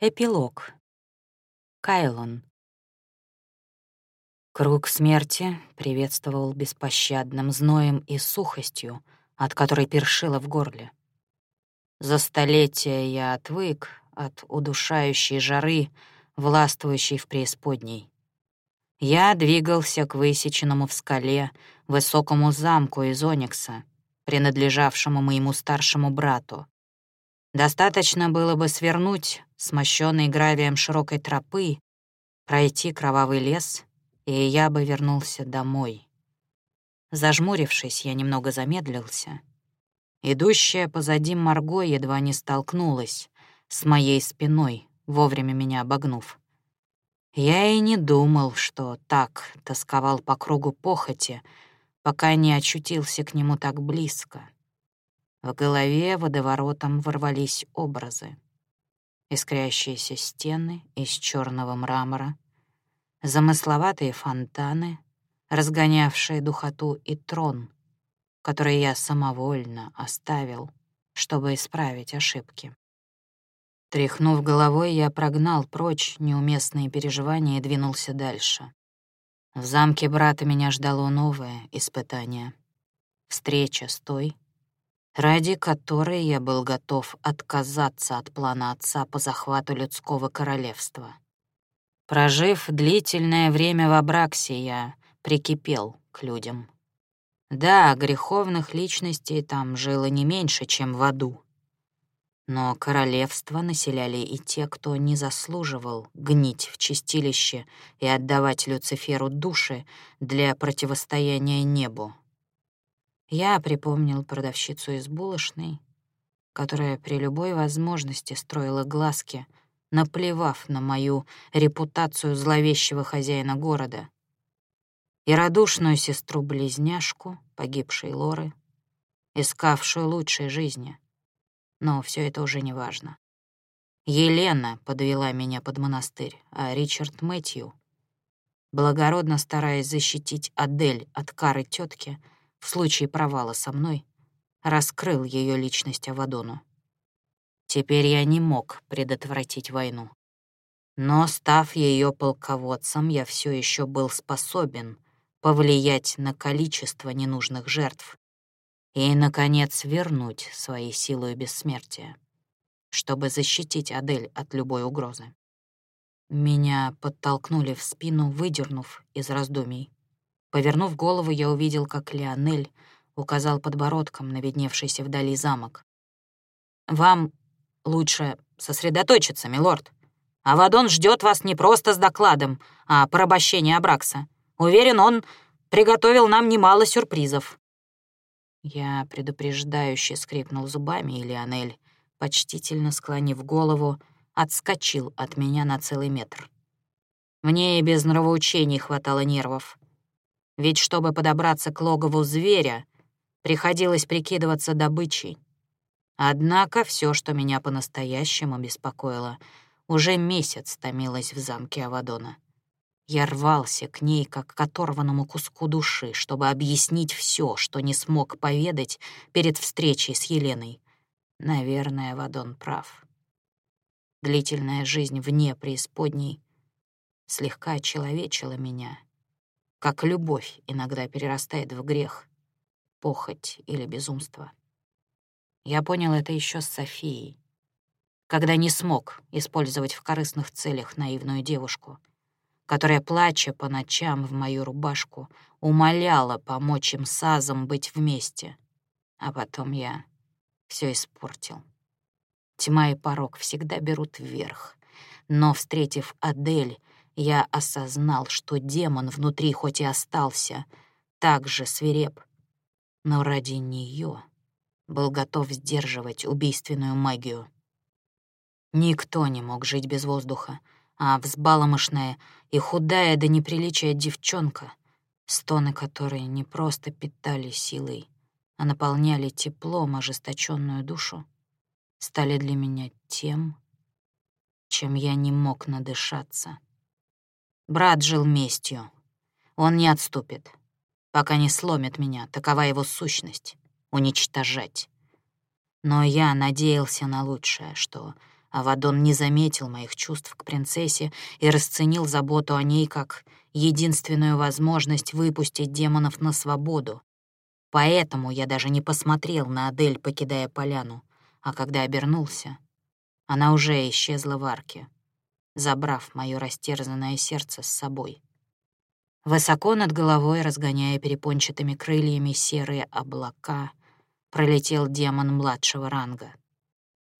Эпилог. Кайлон. Круг смерти приветствовал беспощадным зноем и сухостью, от которой першило в горле. За столетия я отвык от удушающей жары, властвующей в преисподней. Я двигался к высеченному в скале высокому замку из Оникса, принадлежавшему моему старшему брату, Достаточно было бы свернуть смощенный гравием широкой тропы, пройти кровавый лес, и я бы вернулся домой. Зажмурившись, я немного замедлился. Идущая позади Марго едва не столкнулась с моей спиной, вовремя меня обогнув. Я и не думал, что так тосковал по кругу похоти, пока не очутился к нему так близко. В голове водоворотом ворвались образы. Искрящиеся стены из черного мрамора, замысловатые фонтаны, разгонявшие духоту и трон, который я самовольно оставил, чтобы исправить ошибки. Тряхнув головой, я прогнал прочь неуместные переживания и двинулся дальше. В замке брата меня ждало новое испытание. Встреча с той, ради которой я был готов отказаться от плана отца по захвату людского королевства. Прожив длительное время в Абраксе, я прикипел к людям. Да, греховных личностей там жило не меньше, чем в аду. Но королевство населяли и те, кто не заслуживал гнить в чистилище и отдавать Люциферу души для противостояния небу. Я припомнил продавщицу из булочной, которая при любой возможности строила глазки, наплевав на мою репутацию зловещего хозяина города, и радушную сестру-близняшку, погибшей Лоры, искавшую лучшей жизни. Но все это уже не важно. Елена подвела меня под монастырь, а Ричард Мэтью, благородно стараясь защитить Адель от кары тетки, в случае провала со мной, раскрыл ее личность Авадону. Теперь я не мог предотвратить войну. Но, став ее полководцем, я все еще был способен повлиять на количество ненужных жертв и, наконец, вернуть свои силы и бессмертия, чтобы защитить Адель от любой угрозы. Меня подтолкнули в спину, выдернув из раздумий. Повернув голову, я увидел, как Леонель указал подбородком на видневшийся вдали замок. «Вам лучше сосредоточиться, милорд. Авадон ждет вас не просто с докладом о порабощении Абракса. Уверен, он приготовил нам немало сюрпризов». Я предупреждающе скрипнул зубами, и Леонель, почтительно склонив голову, отскочил от меня на целый метр. Мне и без нравоучений хватало нервов. Ведь чтобы подобраться к логову зверя, приходилось прикидываться добычей. Однако все, что меня по-настоящему беспокоило, уже месяц томилось в замке Авадона. Я рвался к ней, как к оторванному куску души, чтобы объяснить все, что не смог поведать перед встречей с Еленой. Наверное, Авадон прав. Длительная жизнь вне преисподней слегка человечила меня — как любовь иногда перерастает в грех, похоть или безумство. Я понял это еще с Софией, когда не смог использовать в корыстных целях наивную девушку, которая, плача по ночам в мою рубашку, умоляла помочь им с Азом быть вместе. А потом я все испортил. Тьма и порог всегда берут вверх. Но, встретив Адель, я осознал, что демон внутри хоть и остался, так же свиреп, но ради нее был готов сдерживать убийственную магию. Никто не мог жить без воздуха, а взбаломышная и худая до неприличия девчонка, стоны которой не просто питали силой, а наполняли теплом ожесточенную душу, стали для меня тем, чем я не мог надышаться. Брат жил местью. Он не отступит, пока не сломит меня. Такова его сущность — уничтожать. Но я надеялся на лучшее, что Авадон не заметил моих чувств к принцессе и расценил заботу о ней как единственную возможность выпустить демонов на свободу. Поэтому я даже не посмотрел на Адель, покидая поляну, а когда обернулся, она уже исчезла в арке, забрав мое растерзанное сердце с собой. Высоко над головой, разгоняя перепончатыми крыльями серые облака, пролетел демон младшего ранга,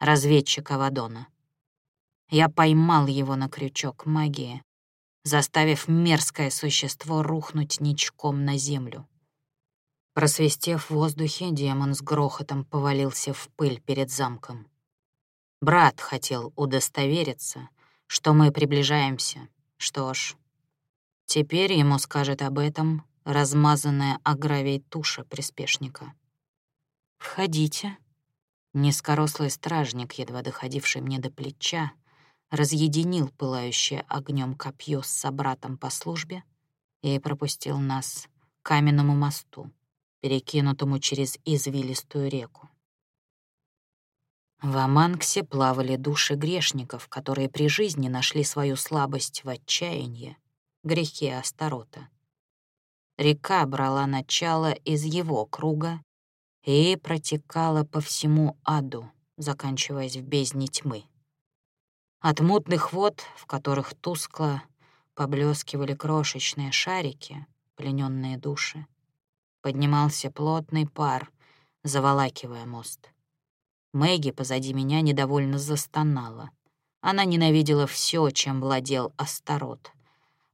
разведчик Авадона. Я поймал его на крючок магии, заставив мерзкое существо рухнуть ничком на землю. Просвистев в воздухе, демон с грохотом повалился в пыль перед замком. Брат хотел удостовериться, что мы приближаемся. Что ж, теперь ему скажет об этом размазанная о туша приспешника. «Входите». Низкорослый стражник, едва доходивший мне до плеча, разъединил пылающее огнем копье с собратом по службе и пропустил нас к каменному мосту перекинутому через извилистую реку. В Аманксе плавали души грешников, которые при жизни нашли свою слабость в отчаянии, грехе Астарота. Река брала начало из его круга и протекала по всему аду, заканчиваясь в бездне тьмы. От мутных вод, в которых тускло поблескивали крошечные шарики, плененные души, Поднимался плотный пар, заволакивая мост. Мэгги позади меня недовольно застонала. Она ненавидела все, чем владел Астарот.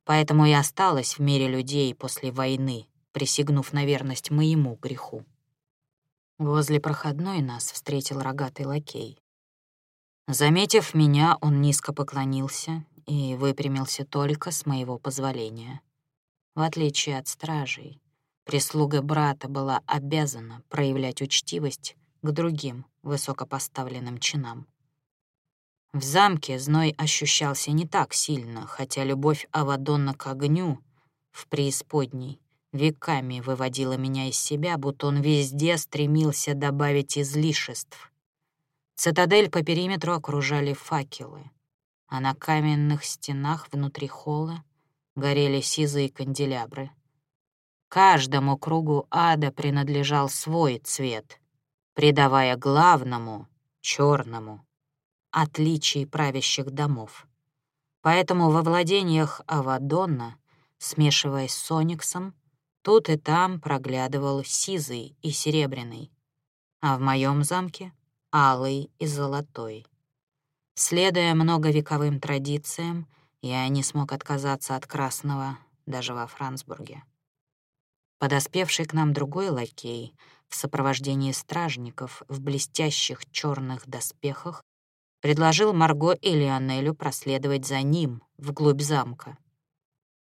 Поэтому и осталась в мире людей после войны, присягнув на верность моему греху. Возле проходной нас встретил рогатый лакей. Заметив меня, он низко поклонился и выпрямился только с моего позволения. В отличие от стражей, Прислуга брата была обязана проявлять учтивость к другим высокопоставленным чинам. В замке зной ощущался не так сильно, хотя любовь Авадона к огню в преисподней веками выводила меня из себя, будто он везде стремился добавить излишеств. Цитадель по периметру окружали факелы, а на каменных стенах внутри холла горели сизые канделябры — Каждому кругу ада принадлежал свой цвет, придавая главному, черному, отличий правящих домов. Поэтому во владениях Авадонна, смешиваясь с Сониксом, тут и там проглядывал сизый и серебряный, а в моем замке — алый и золотой. Следуя многовековым традициям, я не смог отказаться от красного даже во Франсбурге. Подоспевший к нам другой лакей в сопровождении стражников в блестящих черных доспехах предложил Марго и Лионелю проследовать за ним вглубь замка.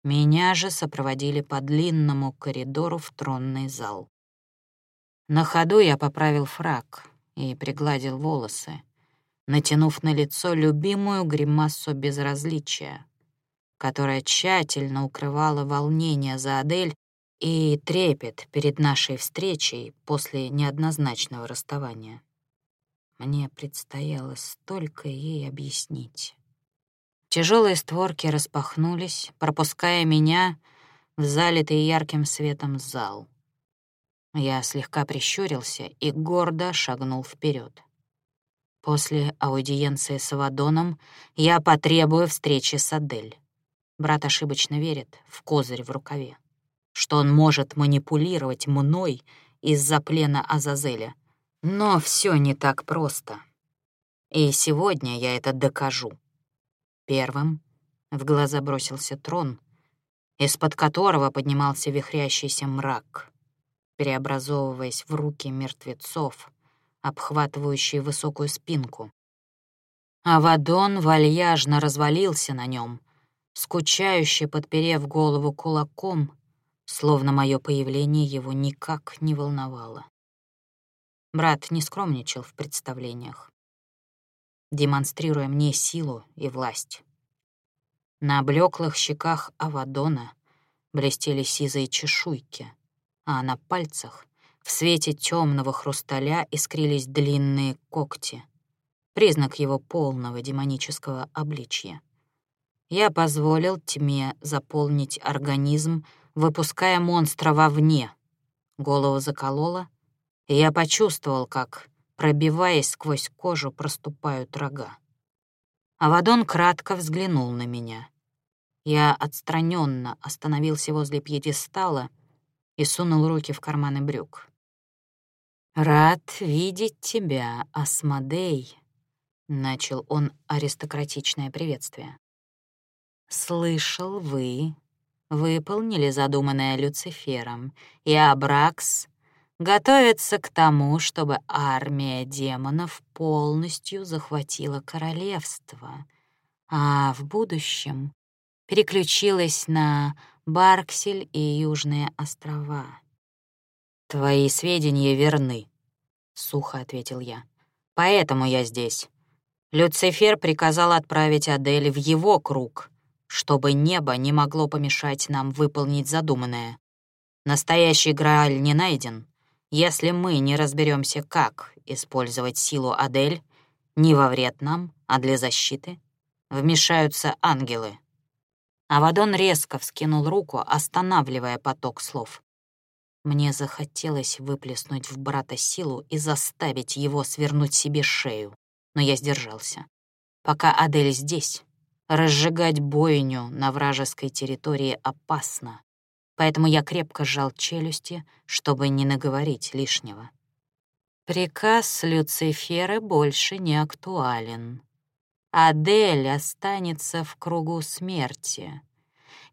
Меня же сопроводили по длинному коридору в тронный зал. На ходу я поправил фраг и пригладил волосы, натянув на лицо любимую гримасу безразличия, которая тщательно укрывала волнение за Адель и трепет перед нашей встречей после неоднозначного расставания. Мне предстояло столько ей объяснить. Тяжелые створки распахнулись, пропуская меня в залитый ярким светом зал. Я слегка прищурился и гордо шагнул вперед. После аудиенции с Авадоном я потребую встречи с Адель. Брат ошибочно верит в козырь в рукаве что он может манипулировать мной из-за плена Азазеля. Но все не так просто. И сегодня я это докажу. Первым в глаза бросился трон, из-под которого поднимался вихрящийся мрак, преобразовываясь в руки мертвецов, обхватывающие высокую спинку. Авадон вальяжно развалился на нем, скучающе подперев голову кулаком словно мое появление его никак не волновало. Брат не скромничал в представлениях, демонстрируя мне силу и власть. На облеклых щеках Авадона блестели сизые чешуйки, а на пальцах в свете темного хрусталя искрились длинные когти, признак его полного демонического обличья. Я позволил тьме заполнить организм, выпуская монстра вовне. Голову заколола, и я почувствовал, как, пробиваясь сквозь кожу, проступают рога. Авадон кратко взглянул на меня. Я отстраненно остановился возле пьедестала и сунул руки в карманы брюк. «Рад видеть тебя, Асмодей», — начал он аристократичное приветствие. «Слышал, вы выполнили задуманное Люцифером, и Абракс готовится к тому, чтобы армия демонов полностью захватила королевство, а в будущем переключилась на Барксель и Южные острова. «Твои сведения верны», — сухо ответил я. «Поэтому я здесь. Люцифер приказал отправить Адель в его круг, чтобы небо не могло помешать нам выполнить задуманное. Настоящий Грааль не найден. Если мы не разберемся, как использовать силу Адель, не во вред нам, а для защиты, вмешаются ангелы». Авадон резко вскинул руку, останавливая поток слов. Мне захотелось выплеснуть в брата силу и заставить его свернуть себе шею, но я сдержался. Пока Адель здесь, разжигать бойню на вражеской территории опасно, поэтому я крепко сжал челюсти, чтобы не наговорить лишнего. Приказ Люцифера больше не актуален. Адель останется в кругу смерти,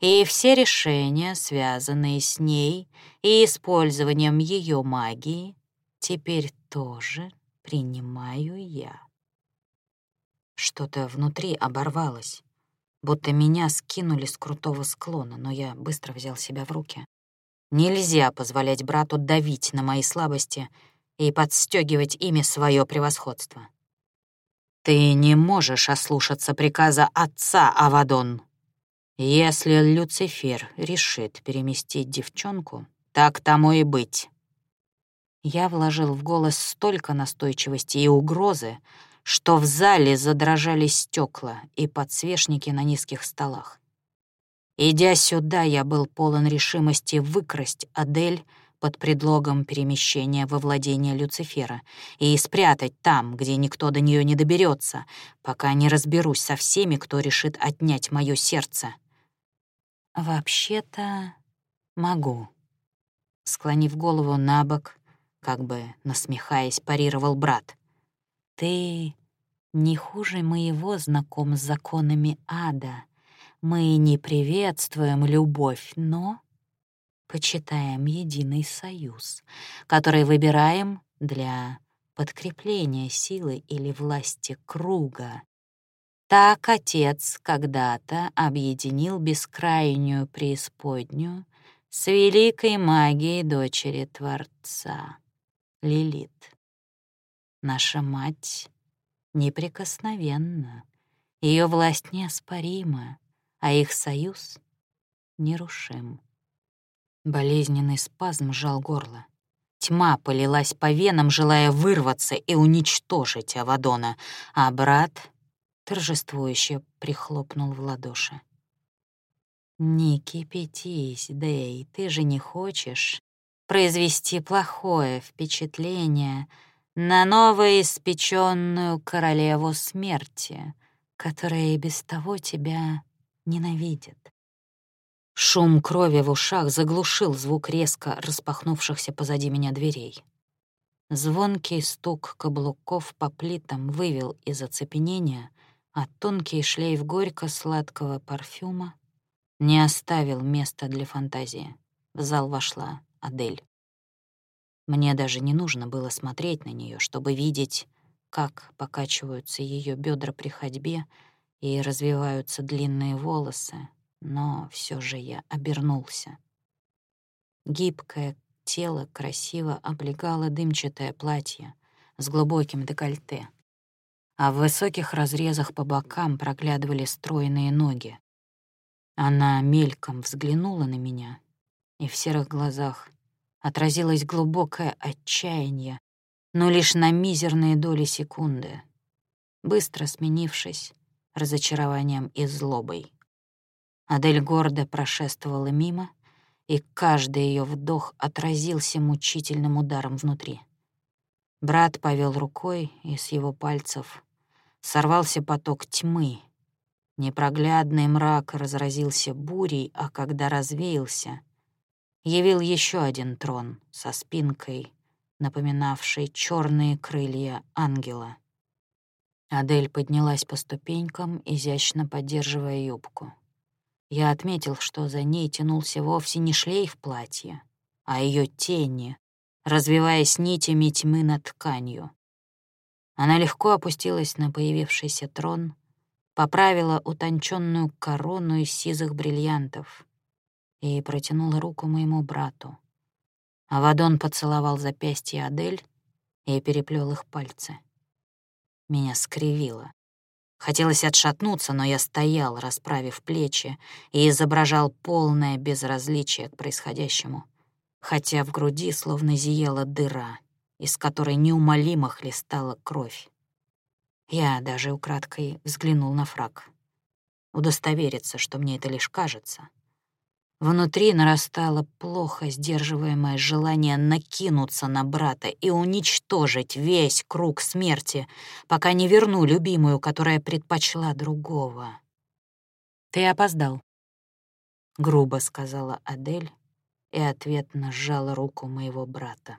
и все решения, связанные с ней и использованием ее магии, теперь тоже принимаю я. Что-то внутри оборвалось, будто меня скинули с крутого склона, но я быстро взял себя в руки. Нельзя позволять брату давить на мои слабости и подстегивать ими свое превосходство. «Ты не можешь ослушаться приказа отца, Авадон», если Люцифер решит переместить девчонку, так тому и быть. Я вложил в голос столько настойчивости и угрозы, что в зале задрожали стекла и подсвечники на низких столах. Идя сюда, я был полон решимости выкрасть Адель под предлогом перемещения во владение Люцифера и спрятать там, где никто до нее не доберется, пока не разберусь со всеми, кто решит отнять мое сердце. «Вообще-то могу», — склонив голову на бок, как бы насмехаясь, парировал брат. «Ты не хуже моего знаком с законами ада. Мы не приветствуем любовь, но почитаем единый союз, который выбираем для подкрепления силы или власти круга, так отец когда-то объединил бескрайнюю преисподнюю с великой магией дочери Творца, Лилит. Наша мать неприкосновенна, ее власть неоспорима, а их союз нерушим. Болезненный спазм сжал горло. Тьма полилась по венам, желая вырваться и уничтожить Авадона, а брат торжествующе прихлопнул в ладоши. «Не кипятись, Дэй, ты же не хочешь произвести плохое впечатление на новоиспеченную королеву смерти, которая и без того тебя ненавидит». Шум крови в ушах заглушил звук резко распахнувшихся позади меня дверей. Звонкий стук каблуков по плитам вывел из оцепенения а тонкий шлейф горько-сладкого парфюма не оставил места для фантазии. В зал вошла Адель. Мне даже не нужно было смотреть на нее, чтобы видеть, как покачиваются ее бедра при ходьбе и развиваются длинные волосы, но все же я обернулся. Гибкое тело красиво облегало дымчатое платье с глубоким декольте а в высоких разрезах по бокам проглядывали стройные ноги. Она мельком взглянула на меня, и в серых глазах отразилось глубокое отчаяние, но лишь на мизерные доли секунды. быстро сменившись разочарованием и злобой. Адель гордо прошествовала мимо, и каждый ее вдох отразился мучительным ударом внутри. Брат повел рукой, и с его пальцев сорвался поток тьмы. Непроглядный мрак разразился бурей, а когда развеялся, явил еще один трон со спинкой, напоминавшей черные крылья ангела. Адель поднялась по ступенькам, изящно поддерживая юбку. Я отметил, что за ней тянулся вовсе не шлейф платья, а ее тени, развиваясь нитями тьмы над тканью. Она легко опустилась на появившийся трон, поправила утонченную корону из сизых бриллиантов и протянула руку моему брату. Авадон поцеловал запястье Адель и переплел их пальцы. Меня скривило. Хотелось отшатнуться, но я стоял, расправив плечи, и изображал полное безразличие к происходящему — хотя в груди словно зияла дыра, из которой неумолимо хлестала кровь. Я даже украдкой взглянул на фраг. Удостовериться, что мне это лишь кажется. Внутри нарастало плохо сдерживаемое желание накинуться на брата и уничтожить весь круг смерти, пока не верну любимую, которая предпочла другого. «Ты опоздал», — грубо сказала Адель, и ответно сжала руку моего брата.